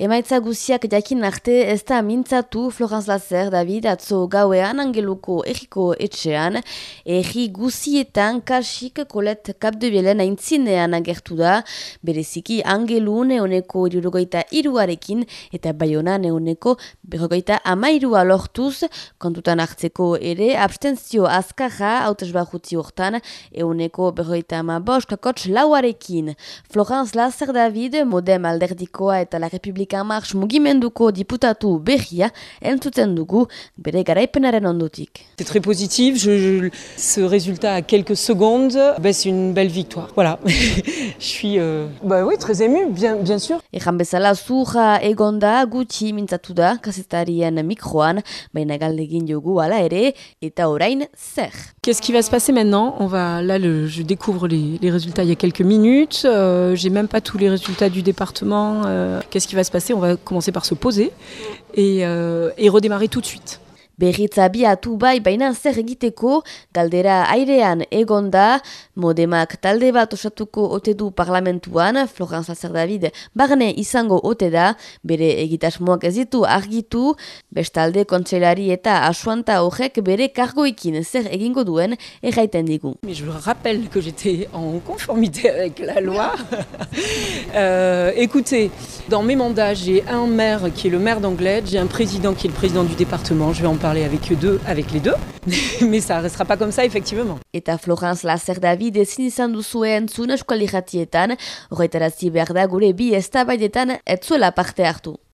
Emaitza guziak jakin arte ez da mintzatu Florence Lazer David atzo gauean angeluko egiko etxean. Egi guzietan kasik kolet kapdebielen aintzinean agertu da, bereziki angelu neoneko irurogoita iruarekin eta baiona neoneko berrogoita amairua lortuz, kontutan hartzeko ere abstentzio azkaja hautez bahutzi hortan euneko berrogoita ama boskakots lauarekin. Florence Lazer David, modem alderdikoa eta la Republika Republikan Marx mugimenduko diputatu berria entzuten dugu bere garaipenaren ondotik. C'est très positif, je, je, ce résultat à quelques secondes, ben c'est une belle victoire. Voilà, je suis euh, bah oui, très ému, bien, bien sûr. Ejan bezala zurra egonda gutxi mintzatu da kazetarien mikroan, baina galdegin jogu ala ere, eta orain zer. Qu'est-ce qui va se passer maintenant? On va là, le, je découvre les, les, résultats il y a quelques minutes. Euh, J'ai même pas tous les résultats du département. Euh, Qu'est-ce qui va se On va commencer par se poser et, euh, et redémarrer tout de suite. Berritza biatu bai baina zer egiteko galdera airean egonda, modemak talde bat osatuko ote du parlamentuan, Florence Azer David barne izango ote da, bere egitasmoak ez ditu argitu, bestalde kontselari eta asuanta horrek bere kargoikin zer egingo duen erraiten digu. Mais je rappelle que j'étais en conformité avec la loi. euh, écoutez, dans mes mandats, j'ai un maire qui est le maire d'Anglette, j'ai un président qui est le président du département, je vais en parler avec eux deux, avec les deux, mais ça ne restera pas comme ça effectivement. Eta Florence Lazer David ezin izan duzue entzun eskuali jatietan, horretarazi behar da gure bi eztabaidetan etzuela parte hartu.